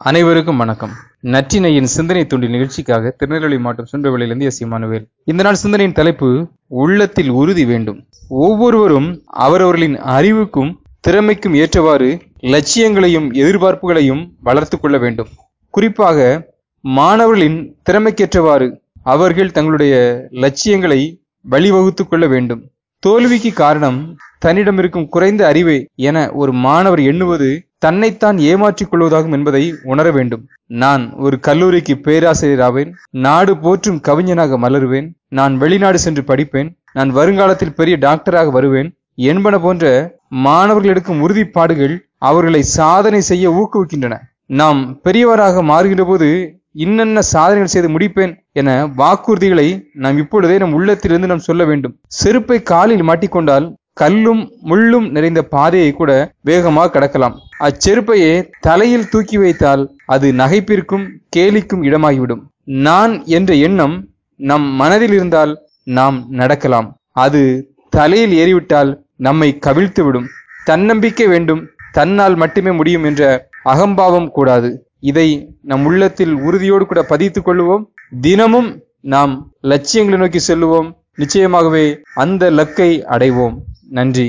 அனைவருக்கும் வணக்கம். நற்றினையின் சிந்தனை துண்டி நிகழ்ச்சிக்காக திருநெல்வேலி மாவட்டம் சுண்டவெளியிலிருந்து எஸ். இமானுவேல் இந்த நாள் சிந்தனையின் தலைப்பு உள்ளத்தில் உறுதி வேண்டும். ஒவ்வொருவரும் அவரவர்களின் அறிவுக்கும் திறமைக்கும் ஏற்றவாறு லட்சியங்களையும் எதிர்பார்ப்புகளையும் வளர்த்து கொள்ள வேண்டும். குறிப்பாக மாணவர்களின் திறமைக்கேற்றவாறு அவர்கள் தங்களுடைய லட்சியங்களை வழிவகுத்து கொள்ள வேண்டும். தோல்விக்கு காரணம் தன்னிடம் இருக்கும் குறைந்த அறிவை என ஒரு மாணவர் எண்ணுவது தன்னைத்தான் ஏமாற்றிக் கொள்வதாகும் என்பதை உணர வேண்டும். நான் ஒரு கல்லூரிக்கு பேராசிரியராவேன் நாடு போற்றும் கவிஞனாக மலருவேன். நான் வெளிநாடு சென்று படிப்பேன். நான் வருங்காலத்தில் பெரிய டாக்டராக வருவேன். என்பன போன்ற மாணவர்கள் எடுக்கும் உறுதிப்பாடுகள் அவர்களை சாதனை செய்ய ஊக்குவிக்கின்றன. நாம் பெரியவராக மாறுகின்ற போது இன்னென்ன சாதனைகள் செய்து முடிப்பேன் என வாக்குறுதிகளை நாம் இப்பொழுதே நம் உள்ளத்திலிருந்து நாம் சொல்ல வேண்டும். செருப்பை காலில் மாட்டிக்கொண்டால் கல்லும் முள்ளும் நிறைந்த பாதையை கூட வேகமாக கடக்கலாம். அச்செருப்பையே தலையில் தூக்கி வைத்தால் அது நகைப்பிற்கும் கேலிக்கும் இடமாகிவிடும். நான் என்ற எண்ணம் நம் மனதில் இருந்தால் நாம் நடக்கலாம். அது தலையில் ஏறிவிட்டால் நம்மை கவிழ்த்து விடும் தன்னம்பிக்கை வேண்டும் தன்னால் மட்டுமே முடியும் என்ற அகம்பாவம் கூடாது. இதை நம் உள்ளத்தில் உறுதியோடு கூட பதித்துக் கொள்வோம் தினமும் நாம் லட்சியங்களை நோக்கி செல்லுவோம். நிச்சயமாகவே அந்த லக்கை அடைவோம். நன்றி